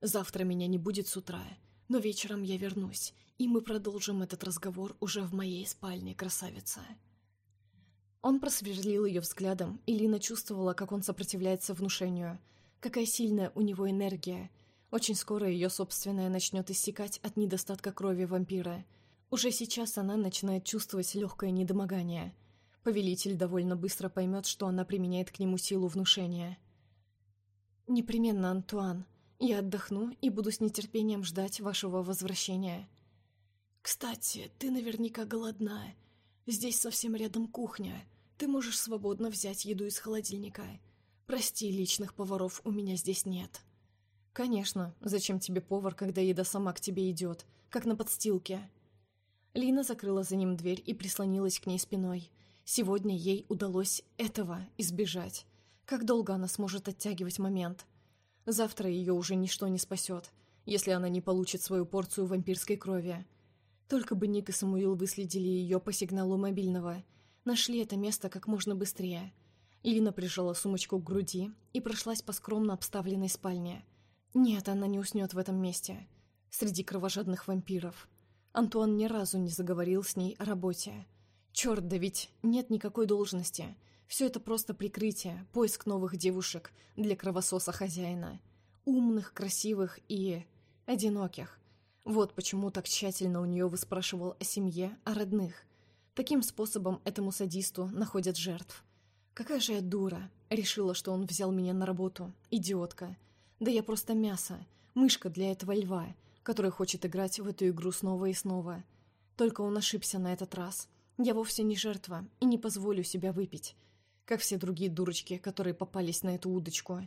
Завтра меня не будет с утра, но вечером я вернусь, и мы продолжим этот разговор уже в моей спальне, красавица». Он просверлил ее взглядом, и Лина чувствовала, как он сопротивляется внушению. Какая сильная у него энергия. Очень скоро ее собственная начнет иссякать от недостатка крови вампира. Уже сейчас она начинает чувствовать легкое недомогание. Повелитель довольно быстро поймет, что она применяет к нему силу внушения. «Непременно, Антуан. Я отдохну и буду с нетерпением ждать вашего возвращения». «Кстати, ты наверняка голодная. Здесь совсем рядом кухня. Ты можешь свободно взять еду из холодильника. Прости, личных поваров у меня здесь нет». «Конечно. Зачем тебе повар, когда еда сама к тебе идет, как на подстилке?» Лина закрыла за ним дверь и прислонилась к ней спиной. Сегодня ей удалось этого избежать. Как долго она сможет оттягивать момент? Завтра ее уже ничто не спасет, если она не получит свою порцию вампирской крови. Только бы Ник и Самуил выследили ее по сигналу мобильного. Нашли это место как можно быстрее. Лина прижала сумочку к груди и прошлась по скромно обставленной спальне. Нет, она не уснет в этом месте. Среди кровожадных вампиров. Антуан ни разу не заговорил с ней о работе. Черт, да ведь нет никакой должности. Все это просто прикрытие, поиск новых девушек для кровососа хозяина. Умных, красивых и... одиноких. Вот почему так тщательно у нее выспрашивал о семье, о родных. Таким способом этому садисту находят жертв. Какая же я дура. Решила, что он взял меня на работу. Идиотка. Да я просто мясо. Мышка для этого льва, который хочет играть в эту игру снова и снова. Только он ошибся на этот раз. Я вовсе не жертва и не позволю себя выпить. Как все другие дурочки, которые попались на эту удочку.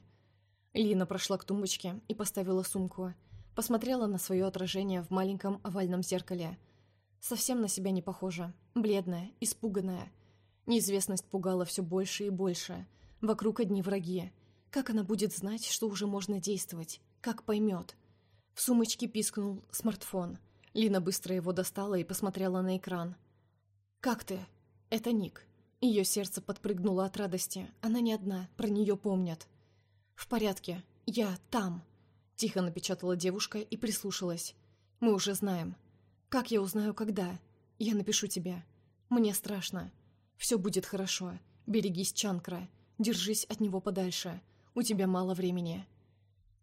Лина прошла к тумбочке и поставила сумку – Посмотрела на свое отражение в маленьком овальном зеркале. Совсем на себя не похожа. Бледная, испуганная. Неизвестность пугала все больше и больше. Вокруг одни враги. Как она будет знать, что уже можно действовать? Как поймет? В сумочке пискнул смартфон. Лина быстро его достала и посмотрела на экран. «Как ты?» «Это Ник». Ее сердце подпрыгнуло от радости. Она не одна, про нее помнят. «В порядке. Я там». Тихо напечатала девушка и прислушалась. «Мы уже знаем. Как я узнаю, когда? Я напишу тебе. Мне страшно. Все будет хорошо. Берегись, Чанкра. Держись от него подальше. У тебя мало времени».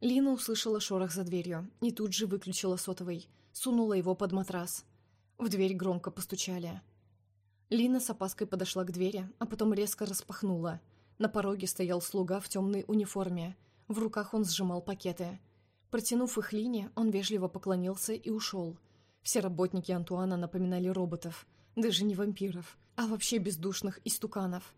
Лина услышала шорох за дверью и тут же выключила сотовый, сунула его под матрас. В дверь громко постучали. Лина с опаской подошла к двери, а потом резко распахнула. На пороге стоял слуга в темной униформе. В руках он сжимал пакеты. Протянув их Лине, он вежливо поклонился и ушел. Все работники Антуана напоминали роботов, даже не вампиров, а вообще бездушных истуканов.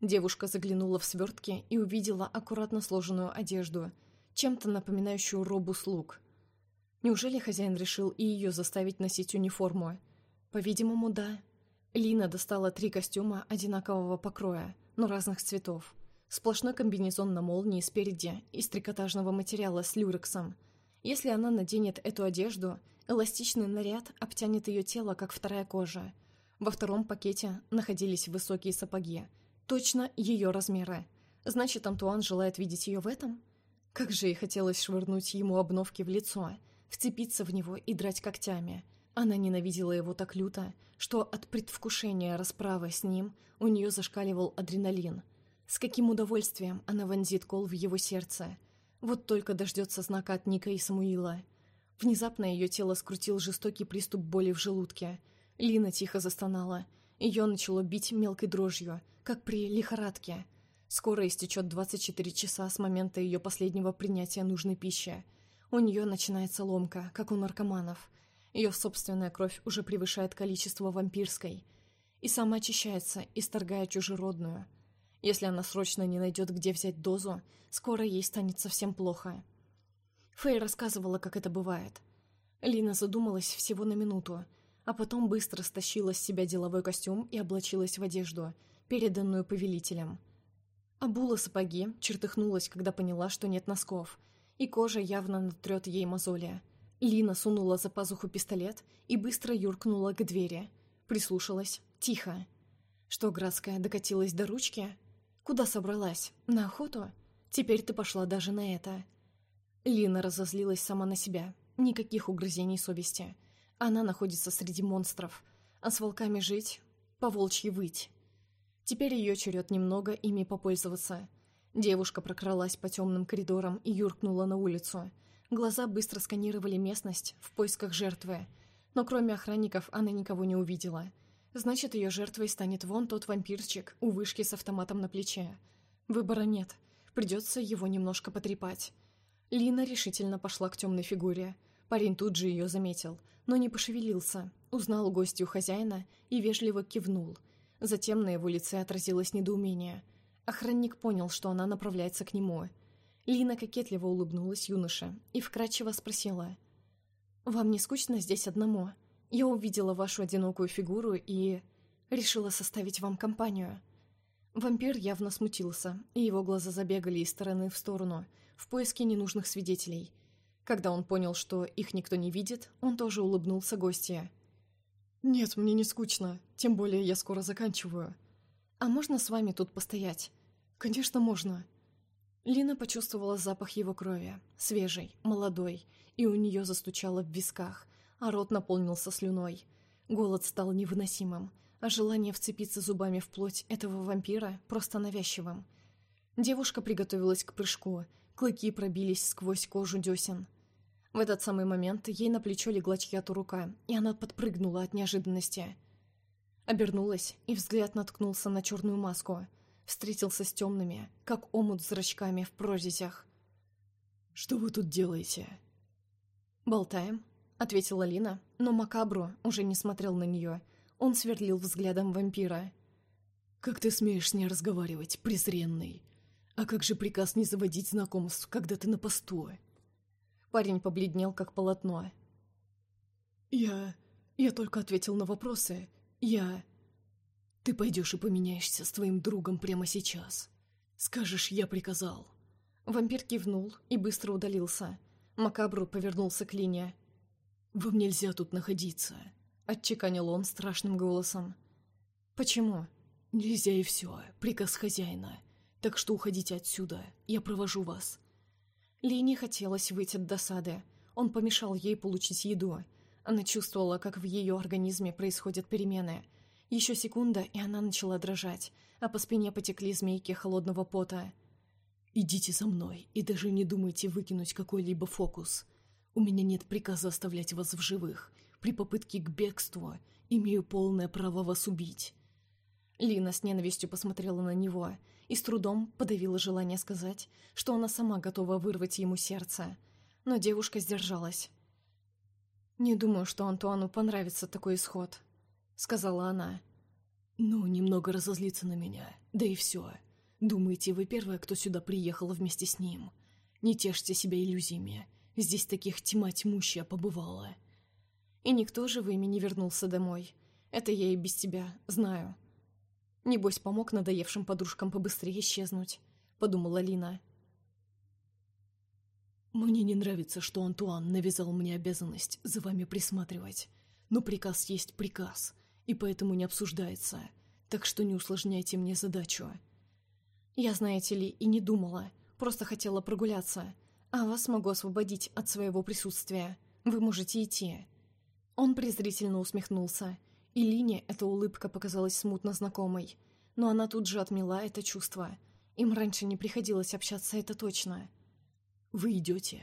Девушка заглянула в свертки и увидела аккуратно сложенную одежду, чем-то напоминающую робу слуг. Неужели хозяин решил и ее заставить носить униформу? По-видимому, да. Лина достала три костюма одинакового покроя, но разных цветов. Сплошной комбинезон на молнии спереди из трикотажного материала с люрексом. Если она наденет эту одежду, эластичный наряд обтянет ее тело, как вторая кожа. Во втором пакете находились высокие сапоги. Точно ее размеры. Значит, Антуан желает видеть ее в этом? Как же ей хотелось швырнуть ему обновки в лицо, вцепиться в него и драть когтями. Она ненавидела его так люто, что от предвкушения расправы с ним у нее зашкаливал адреналин – с каким удовольствием она вонзит кол в его сердце. Вот только дождется знака от Ника и Самуила. Внезапно ее тело скрутил жестокий приступ боли в желудке. Лина тихо застонала. Ее начало бить мелкой дрожью, как при лихорадке. Скоро истечет 24 часа с момента ее последнего принятия нужной пищи. У нее начинается ломка, как у наркоманов. Ее собственная кровь уже превышает количество вампирской. И сама очищается, исторгая чужеродную – если она срочно не найдет, где взять дозу, скоро ей станет совсем плохо. Фэй рассказывала, как это бывает. Лина задумалась всего на минуту, а потом быстро стащила с себя деловой костюм и облачилась в одежду, переданную повелителем. Обула сапоги, чертыхнулась, когда поняла, что нет носков, и кожа явно натрет ей мозоли. Лина сунула за пазуху пистолет и быстро юркнула к двери. Прислушалась. Тихо. Что, Градская докатилась до ручки? Куда собралась? На охоту? Теперь ты пошла даже на это. Лина разозлилась сама на себя. Никаких угрызений совести. Она находится среди монстров. А с волками жить, по волчьи выть. Теперь ее черед немного ими попользоваться. Девушка прокралась по темным коридорам и юркнула на улицу. Глаза быстро сканировали местность в поисках жертвы. Но кроме охранников она никого не увидела. Значит, ее жертвой станет вон тот вампирчик у вышки с автоматом на плече. Выбора нет. Придется его немножко потрепать. Лина решительно пошла к темной фигуре. Парень тут же ее заметил, но не пошевелился, узнал гостью хозяина и вежливо кивнул. Затем на его лице отразилось недоумение. Охранник понял, что она направляется к нему. Лина кокетливо улыбнулась юноше и вкрадчиво спросила. «Вам не скучно здесь одному? Я увидела вашу одинокую фигуру и... решила составить вам компанию». Вампир явно смутился, и его глаза забегали из стороны в сторону, в поиске ненужных свидетелей. Когда он понял, что их никто не видит, он тоже улыбнулся гостье. «Нет, мне не скучно, тем более я скоро заканчиваю. А можно с вами тут постоять?» «Конечно, можно». Лина почувствовала запах его крови, свежий, молодой, и у нее застучало в висках, а рот наполнился слюной. Голод стал невыносимым, а желание вцепиться зубами в плоть этого вампира просто навязчивым. Девушка приготовилась к прыжку, клыки пробились сквозь кожу десен – в этот самый момент ей на плечо легла чья-то рука, и она подпрыгнула от неожиданности. Обернулась, и взгляд наткнулся на черную маску. Встретился с темными, как омут зрачками в прорезях. «Что вы тут делаете?» «Болтаем», — ответила Лина, но Макабру уже не смотрел на нее. Он сверлил взглядом вампира. «Как ты смеешь с ней разговаривать, презренный? А как же приказ не заводить знакомств, когда ты на посту?» Парень побледнел, как полотно. «Я... я только ответил на вопросы. Я...» «Ты пойдешь и поменяешься с твоим другом прямо сейчас. Скажешь, я приказал». Вампир кивнул и быстро удалился. Макабру повернулся к Лине. «Вам нельзя тут находиться», — отчеканил он страшным голосом. «Почему?» «Нельзя и все. Приказ хозяина. Так что уходите отсюда. Я провожу вас. Лине хотелось выйти от досады. Он помешал ей получить еду. Она чувствовала, как в ее организме происходят перемены. Еще секунда, и она начала дрожать, а по спине потекли змейки холодного пота. «Идите за мной и даже не думайте выкинуть какой-либо фокус. У меня нет приказа оставлять вас в живых. При попытке к бегству имею полное право вас убить». Лина с ненавистью посмотрела на него – и с трудом подавила желание сказать, что она сама готова вырвать ему сердце. Но девушка сдержалась. «Не думаю, что Антуану понравится такой исход», — сказала она. «Ну, немного разозлиться на меня, да и все. Думаете, вы первая, кто сюда приехал вместе с ним? Не тешьте себя иллюзиями. Здесь таких тьма тьмущая побывала». «И никто живыми не вернулся домой. Это я и без тебя знаю», Небось, помог надоевшим подружкам побыстрее исчезнуть, подумала Лина. Мне не нравится, что Антуан навязал мне обязанность за вами присматривать. Но приказ есть приказ, и поэтому не обсуждается. Так что не усложняйте мне задачу. Я, знаете ли, и не думала. Просто хотела прогуляться. А вас могу освободить от своего присутствия. Вы можете идти. Он презрительно усмехнулся и Лине эта улыбка показалась смутно знакомой. Но она тут же отмела это чувство. Им раньше не приходилось общаться, это точно. «Вы идете?»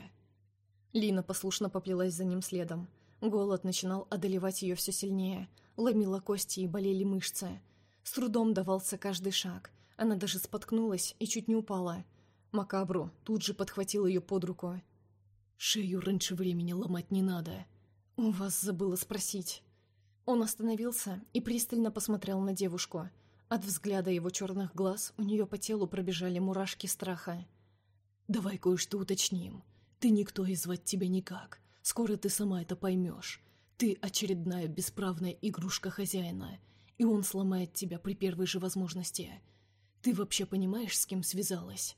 Лина послушно поплелась за ним следом. Голод начинал одолевать ее все сильнее. Ломила кости и болели мышцы. С трудом давался каждый шаг. Она даже споткнулась и чуть не упала. Макабру тут же подхватил ее под руку. «Шею раньше времени ломать не надо». «У вас забыла спросить». Он остановился и пристально посмотрел на девушку. От взгляда его черных глаз у нее по телу пробежали мурашки страха. «Давай кое-что уточним. Ты никто и звать тебя никак. Скоро ты сама это поймешь. Ты очередная бесправная игрушка хозяина, и он сломает тебя при первой же возможности. Ты вообще понимаешь, с кем связалась?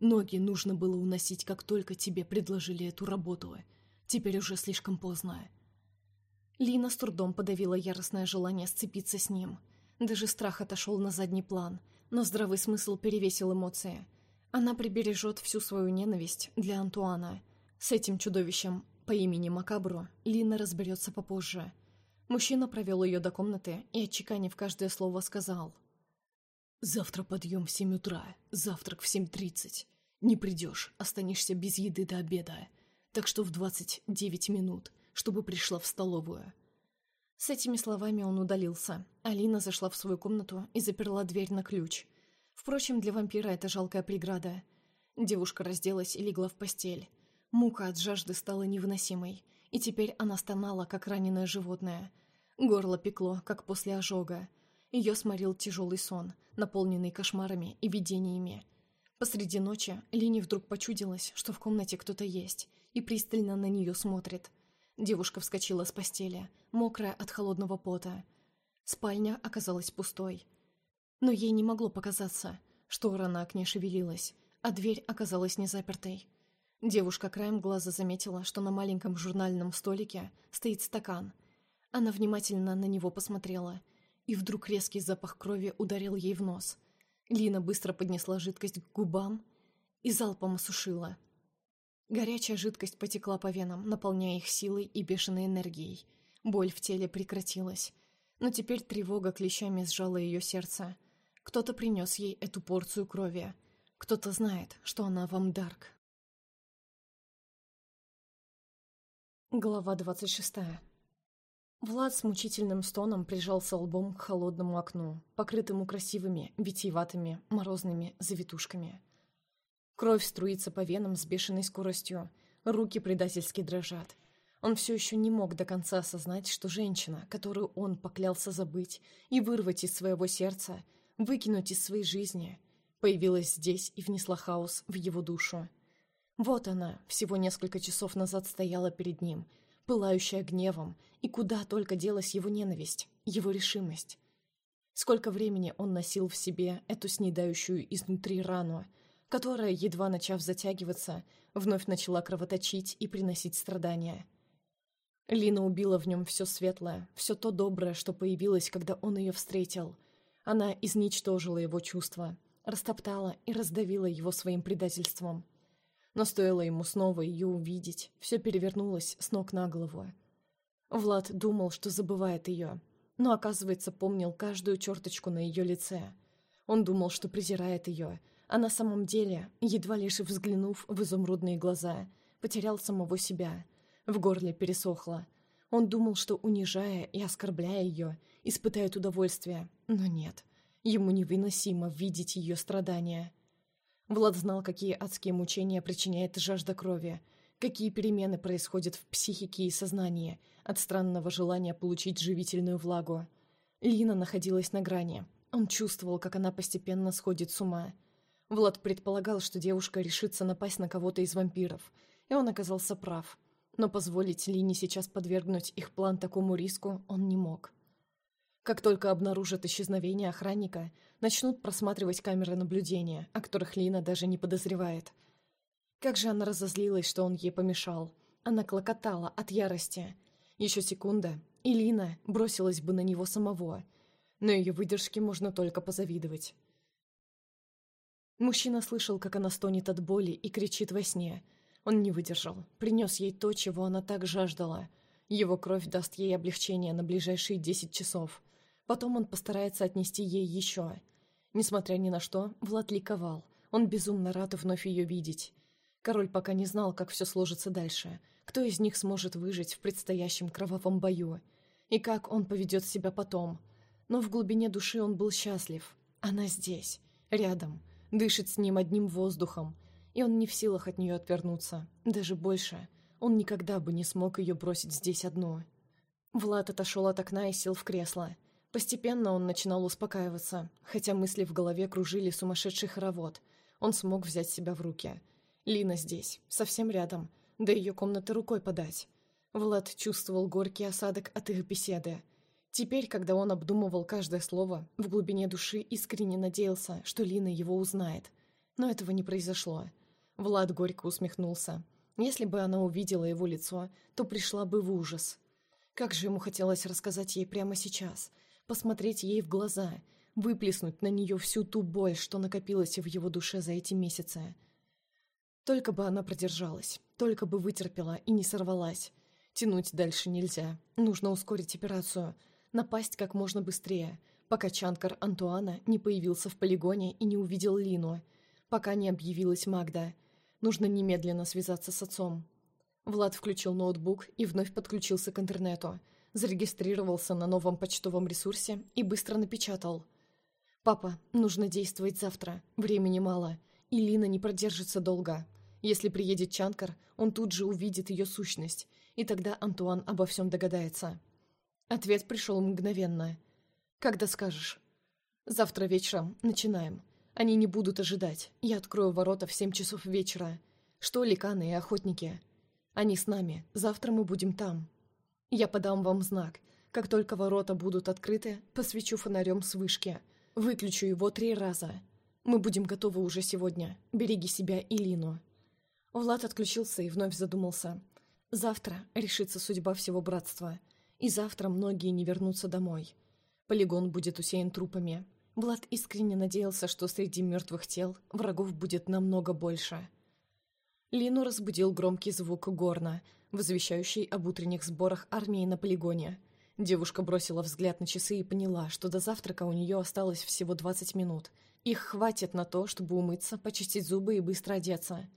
Ноги нужно было уносить, как только тебе предложили эту работу. Теперь уже слишком поздно. Лина с трудом подавила яростное желание сцепиться с ним. Даже страх отошел на задний план, но здравый смысл перевесил эмоции. Она прибережет всю свою ненависть для Антуана. С этим чудовищем по имени Макабро Лина разберется попозже. Мужчина провел ее до комнаты и, отчеканив каждое слово, сказал. «Завтра подъем в семь утра, завтрак в семь тридцать. Не придешь, останешься без еды до обеда. Так что в двадцать девять минут, чтобы пришла в столовую». С этими словами он удалился. Алина зашла в свою комнату и заперла дверь на ключ – Впрочем, для вампира это жалкая преграда. Девушка разделась и легла в постель. Мука от жажды стала невыносимой, и теперь она стонала, как раненое животное. Горло пекло, как после ожога. Ее сморил тяжелый сон, наполненный кошмарами и видениями. Посреди ночи Лине вдруг почудилось, что в комнате кто-то есть, и пристально на нее смотрит. Девушка вскочила с постели, мокрая от холодного пота. Спальня оказалась пустой. Но ей не могло показаться. Штора на окне шевелилась, а дверь оказалась не запертой. Девушка краем глаза заметила, что на маленьком журнальном столике стоит стакан. Она внимательно на него посмотрела, и вдруг резкий запах крови ударил ей в нос. Лина быстро поднесла жидкость к губам и залпом осушила. Горячая жидкость потекла по венам, наполняя их силой и бешеной энергией. Боль в теле прекратилась, но теперь тревога клещами сжала ее сердце — кто-то принес ей эту порцию крови. Кто-то знает, что она вам Дарк. Глава двадцать шестая. Влад с мучительным стоном прижался лбом к холодному окну, покрытому красивыми, витиеватыми, морозными завитушками. Кровь струится по венам с бешеной скоростью, руки предательски дрожат. Он все еще не мог до конца осознать, что женщина, которую он поклялся забыть и вырвать из своего сердца — выкинуть из своей жизни, появилась здесь и внесла хаос в его душу. Вот она, всего несколько часов назад стояла перед ним, пылающая гневом, и куда только делась его ненависть, его решимость. Сколько времени он носил в себе эту снедающую изнутри рану, которая, едва начав затягиваться, вновь начала кровоточить и приносить страдания. Лина убила в нем все светлое, все то доброе, что появилось, когда он ее встретил — она изничтожила его чувства, растоптала и раздавила его своим предательством. Но стоило ему снова ее увидеть, все перевернулось с ног на голову. Влад думал, что забывает ее, но, оказывается, помнил каждую черточку на ее лице. Он думал, что презирает ее, а на самом деле, едва лишь взглянув в изумрудные глаза, потерял самого себя. В горле пересохло. Он думал, что, унижая и оскорбляя ее, испытает удовольствие, но нет. Ему невыносимо видеть ее страдания. Влад знал, какие адские мучения причиняет жажда крови, какие перемены происходят в психике и сознании от странного желания получить живительную влагу. Лина находилась на грани. Он чувствовал, как она постепенно сходит с ума. Влад предполагал, что девушка решится напасть на кого-то из вампиров, и он оказался прав. Но позволить Лине сейчас подвергнуть их план такому риску он не мог. Как только обнаружат исчезновение охранника, начнут просматривать камеры наблюдения, о которых Лина даже не подозревает. Как же она разозлилась, что он ей помешал. Она клокотала от ярости. Еще секунда, и Лина бросилась бы на него самого. Но ее выдержке можно только позавидовать. Мужчина слышал, как она стонет от боли и кричит во сне. Он не выдержал, принес ей то, чего она так жаждала. Его кровь даст ей облегчение на ближайшие десять часов. Потом он постарается отнести ей еще. Несмотря ни на что, Влад ликовал. Он безумно рад вновь ее видеть. Король пока не знал, как все сложится дальше. Кто из них сможет выжить в предстоящем кровавом бою? И как он поведет себя потом? Но в глубине души он был счастлив. Она здесь, рядом, дышит с ним одним воздухом. И он не в силах от нее отвернуться. Даже больше. Он никогда бы не смог ее бросить здесь одну. Влад отошел от окна и сел в кресло. Постепенно он начинал успокаиваться, хотя мысли в голове кружили сумасшедший хоровод. Он смог взять себя в руки. Лина здесь, совсем рядом, до ее комнаты рукой подать. Влад чувствовал горький осадок от их беседы. Теперь, когда он обдумывал каждое слово, в глубине души искренне надеялся, что Лина его узнает. Но этого не произошло. Влад горько усмехнулся. Если бы она увидела его лицо, то пришла бы в ужас. Как же ему хотелось рассказать ей прямо сейчас — посмотреть ей в глаза, выплеснуть на нее всю ту боль, что накопилась в его душе за эти месяцы. Только бы она продержалась, только бы вытерпела и не сорвалась. Тянуть дальше нельзя, нужно ускорить операцию, напасть как можно быстрее, пока Чанкар Антуана не появился в полигоне и не увидел Лину, пока не объявилась Магда. Нужно немедленно связаться с отцом. Влад включил ноутбук и вновь подключился к интернету, зарегистрировался на новом почтовом ресурсе и быстро напечатал. «Папа, нужно действовать завтра, времени мало, и Лина не продержится долго. Если приедет Чанкар, он тут же увидит ее сущность, и тогда Антуан обо всем догадается». Ответ пришел мгновенно. «Когда скажешь?» «Завтра вечером. Начинаем. Они не будут ожидать. Я открою ворота в семь часов вечера. Что ликаны и охотники?» Они с нами. Завтра мы будем там. Я подам вам знак. Как только ворота будут открыты, посвечу фонарем с вышки. Выключу его три раза. Мы будем готовы уже сегодня. Береги себя и Лину». Влад отключился и вновь задумался. Завтра решится судьба всего братства. И завтра многие не вернутся домой. Полигон будет усеян трупами. Влад искренне надеялся, что среди мертвых тел врагов будет намного больше. Лину разбудил громкий звук горна, возвещающий об утренних сборах армии на полигоне. Девушка бросила взгляд на часы и поняла, что до завтрака у нее осталось всего 20 минут. Их хватит на то, чтобы умыться, почистить зубы и быстро одеться.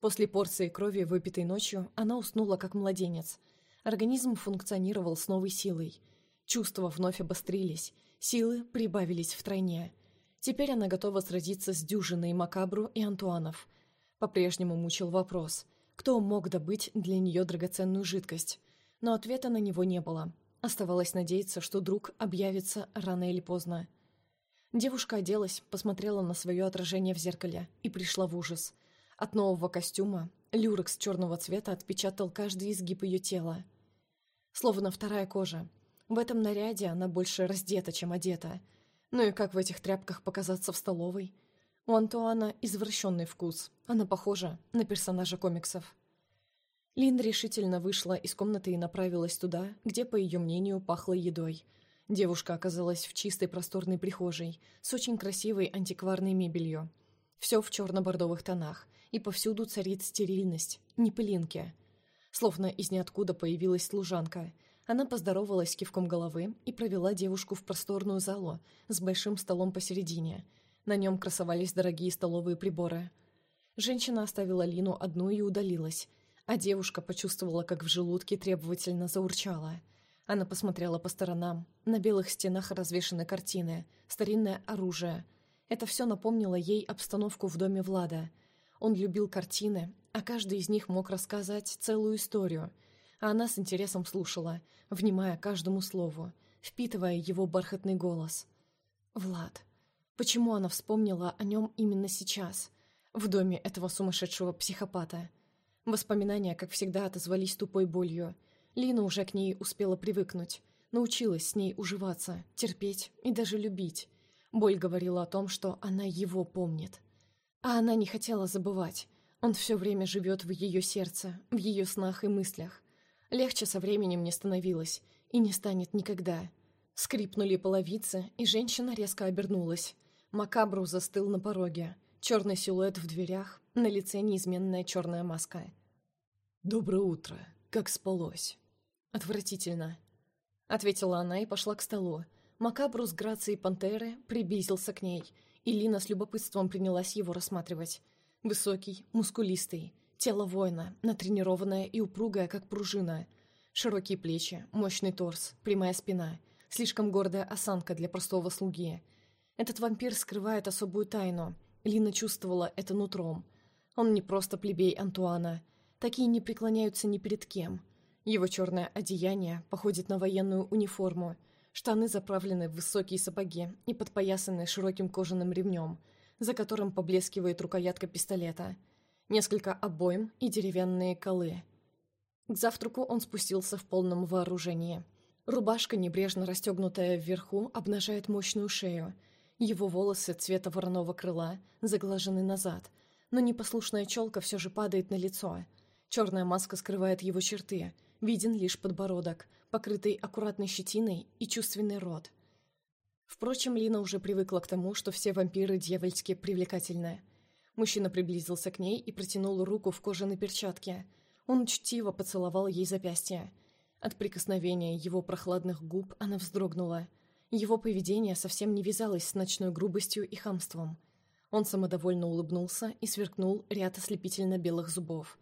После порции крови, выпитой ночью, она уснула как младенец. Организм функционировал с новой силой. Чувства вновь обострились, силы прибавились втройне. Теперь она готова сразиться с дюжиной Макабру и Антуанов – по-прежнему мучил вопрос, кто мог добыть для нее драгоценную жидкость. Но ответа на него не было. Оставалось надеяться, что друг объявится рано или поздно. Девушка оделась, посмотрела на свое отражение в зеркале и пришла в ужас. От нового костюма люрекс черного цвета отпечатал каждый изгиб ее тела. Словно вторая кожа. В этом наряде она больше раздета, чем одета. Ну и как в этих тряпках показаться в столовой – у Антуана извращенный вкус. Она похожа на персонажа комиксов. Лин решительно вышла из комнаты и направилась туда, где, по ее мнению, пахло едой. Девушка оказалась в чистой просторной прихожей с очень красивой антикварной мебелью. Все в черно-бордовых тонах, и повсюду царит стерильность, не пылинки. Словно из ниоткуда появилась служанка. Она поздоровалась кивком головы и провела девушку в просторную залу с большим столом посередине – на нем красовались дорогие столовые приборы. Женщина оставила Лину одну и удалилась, а девушка почувствовала, как в желудке требовательно заурчала. Она посмотрела по сторонам. На белых стенах развешаны картины, старинное оружие. Это все напомнило ей обстановку в доме Влада. Он любил картины, а каждый из них мог рассказать целую историю. А она с интересом слушала, внимая каждому слову, впитывая его бархатный голос. «Влад, Почему она вспомнила о нем именно сейчас, в доме этого сумасшедшего психопата? Воспоминания, как всегда, отозвались тупой болью. Лина уже к ней успела привыкнуть, научилась с ней уживаться, терпеть и даже любить. Боль говорила о том, что она его помнит. А она не хотела забывать. Он все время живет в ее сердце, в ее снах и мыслях. Легче со временем не становилось, и не станет никогда. Скрипнули половицы, и женщина резко обернулась. Макабру застыл на пороге. Черный силуэт в дверях, на лице неизменная черная маска. «Доброе утро. Как спалось?» «Отвратительно», — ответила она и пошла к столу. Макабру с грацией пантеры приблизился к ней, и Лина с любопытством принялась его рассматривать. Высокий, мускулистый, тело воина, натренированное и упругое, как пружина. Широкие плечи, мощный торс, прямая спина, слишком гордая осанка для простого слуги — этот вампир скрывает особую тайну. Лина чувствовала это нутром. Он не просто плебей Антуана. Такие не преклоняются ни перед кем. Его черное одеяние походит на военную униформу. Штаны заправлены в высокие сапоги и подпоясаны широким кожаным ремнем, за которым поблескивает рукоятка пистолета. Несколько обоим и деревянные колы. К завтраку он спустился в полном вооружении. Рубашка, небрежно расстегнутая вверху, обнажает мощную шею – его волосы цвета вороного крыла заглажены назад, но непослушная челка все же падает на лицо. Черная маска скрывает его черты, виден лишь подбородок, покрытый аккуратной щетиной и чувственный рот. Впрочем, Лина уже привыкла к тому, что все вампиры дьявольски привлекательны. Мужчина приблизился к ней и протянул руку в кожаной перчатке. Он учтиво поцеловал ей запястье. От прикосновения его прохладных губ она вздрогнула. Его поведение совсем не вязалось с ночной грубостью и хамством. Он самодовольно улыбнулся и сверкнул ряд ослепительно белых зубов.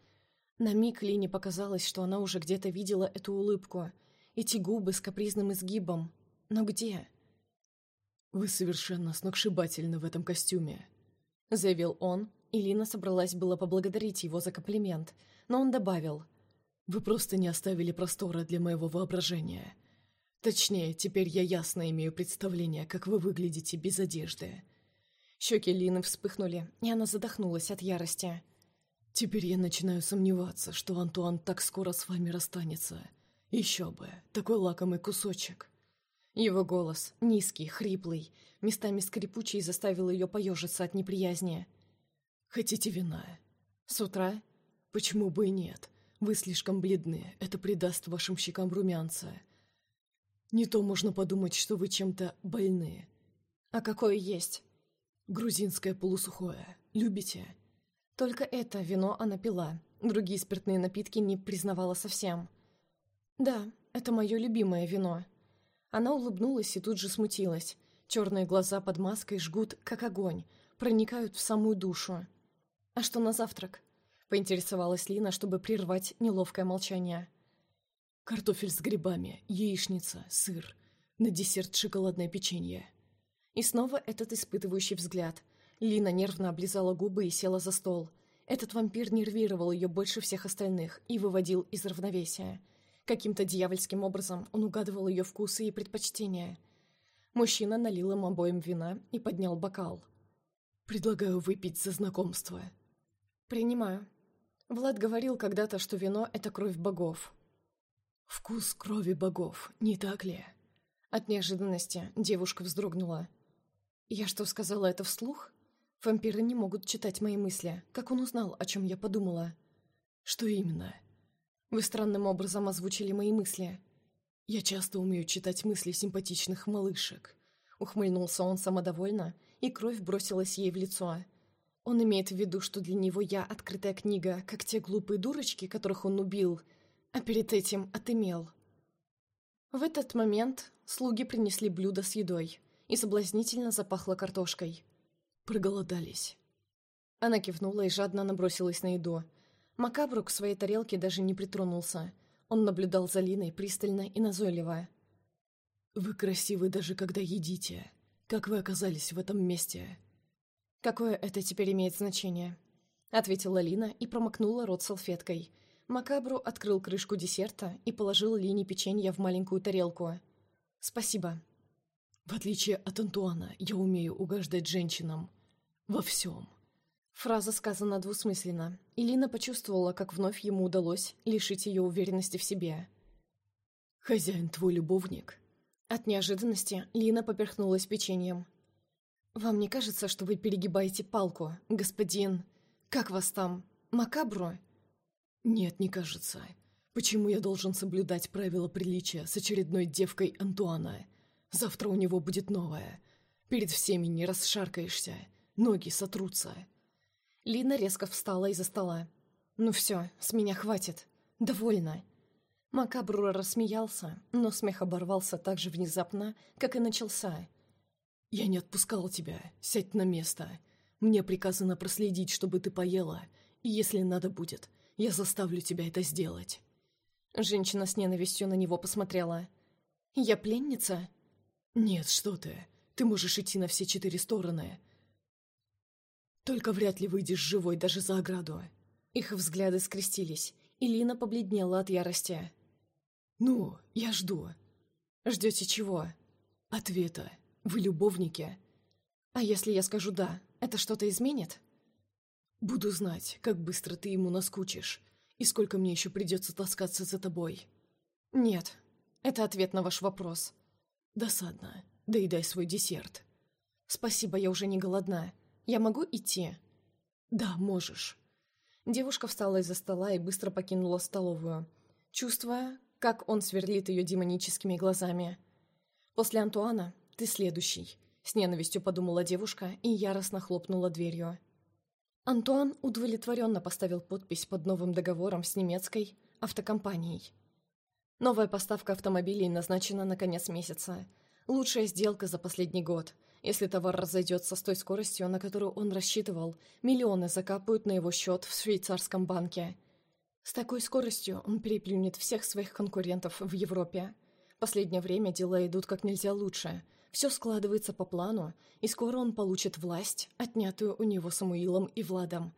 На миг Лине показалось, что она уже где-то видела эту улыбку. Эти губы с капризным изгибом. Но где? «Вы совершенно сногсшибательны в этом костюме», — заявил он, и Лина собралась было поблагодарить его за комплимент, но он добавил. «Вы просто не оставили простора для моего воображения. Точнее, теперь я ясно имею представление, как вы выглядите без одежды». Щеки Лины вспыхнули, и она задохнулась от ярости. Теперь я начинаю сомневаться, что Антуан так скоро с вами расстанется. Еще бы, такой лакомый кусочек. Его голос, низкий, хриплый, местами скрипучий, заставил ее поежиться от неприязни. «Хотите вина?» «С утра?» «Почему бы и нет? Вы слишком бледны, это придаст вашим щекам румянца. Не то можно подумать, что вы чем-то больны». «А какое есть?» «Грузинское полусухое. Любите?» Только это вино она пила, другие спиртные напитки не признавала совсем. «Да, это мое любимое вино». Она улыбнулась и тут же смутилась. Черные глаза под маской жгут, как огонь, проникают в самую душу. «А что на завтрак?» — поинтересовалась Лина, чтобы прервать неловкое молчание. «Картофель с грибами, яичница, сыр, на десерт шоколадное печенье». И снова этот испытывающий взгляд — Лина нервно облизала губы и села за стол. Этот вампир нервировал ее больше всех остальных и выводил из равновесия. Каким-то дьявольским образом он угадывал ее вкусы и предпочтения. Мужчина налил им обоим вина и поднял бокал. «Предлагаю выпить за знакомство». «Принимаю». Влад говорил когда-то, что вино — это кровь богов. «Вкус крови богов, не так ли?» От неожиданности девушка вздрогнула. «Я что, сказала это вслух?» Вампиры не могут читать мои мысли. Как он узнал, о чем я подумала? Что именно? Вы странным образом озвучили мои мысли. Я часто умею читать мысли симпатичных малышек. Ухмыльнулся он самодовольно, и кровь бросилась ей в лицо. Он имеет в виду, что для него я открытая книга, как те глупые дурочки, которых он убил, а перед этим отымел. В этот момент слуги принесли блюдо с едой, и соблазнительно запахло картошкой. Проголодались. Она кивнула и жадно набросилась на еду. Макабру к своей тарелке даже не притронулся. Он наблюдал за Линой пристально и назойливо. «Вы красивы даже когда едите. Как вы оказались в этом месте?» «Какое это теперь имеет значение?» Ответила Лина и промокнула рот салфеткой. Макабру открыл крышку десерта и положил Лине печенье в маленькую тарелку. «Спасибо», в отличие от Антуана, я умею угождать женщинам. Во всем. Фраза сказана двусмысленно, и Лина почувствовала, как вновь ему удалось лишить ее уверенности в себе. «Хозяин твой любовник?» От неожиданности Лина поперхнулась печеньем. «Вам не кажется, что вы перегибаете палку, господин... Как вас там? Макабру?» «Нет, не кажется. Почему я должен соблюдать правила приличия с очередной девкой Антуана?» Завтра у него будет новое. Перед всеми не расшаркаешься. Ноги сотрутся. Лина резко встала из-за стола. «Ну все, с меня хватит. Довольно». Макабрура рассмеялся, но смех оборвался так же внезапно, как и начался. «Я не отпускал тебя. Сядь на место. Мне приказано проследить, чтобы ты поела, и если надо будет, я заставлю тебя это сделать». Женщина с ненавистью на него посмотрела. «Я пленница?» «Нет, что ты. Ты можешь идти на все четыре стороны. Только вряд ли выйдешь живой даже за ограду». Их взгляды скрестились, и Лина побледнела от ярости. «Ну, я жду». «Ждете чего?» «Ответа. Вы любовники?» «А если я скажу «да», это что-то изменит?» «Буду знать, как быстро ты ему наскучишь, и сколько мне еще придется таскаться за тобой». «Нет, это ответ на ваш вопрос». «Досадно. Доедай свой десерт». «Спасибо, я уже не голодна. Я могу идти?» «Да, можешь». Девушка встала из-за стола и быстро покинула столовую, чувствуя, как он сверлит ее демоническими глазами. После Антуана ты следующий», — с ненавистью подумала девушка и яростно хлопнула дверью. Антуан удовлетворенно поставил подпись под новым договором с немецкой автокомпанией. Новая поставка автомобилей назначена на конец месяца. Лучшая сделка за последний год. Если товар разойдется с той скоростью, на которую он рассчитывал, миллионы закапают на его счет в швейцарском банке. С такой скоростью он переплюнет всех своих конкурентов в Европе. Последнее время дела идут как нельзя лучше. Все складывается по плану, и скоро он получит власть, отнятую у него Самуилом и Владом.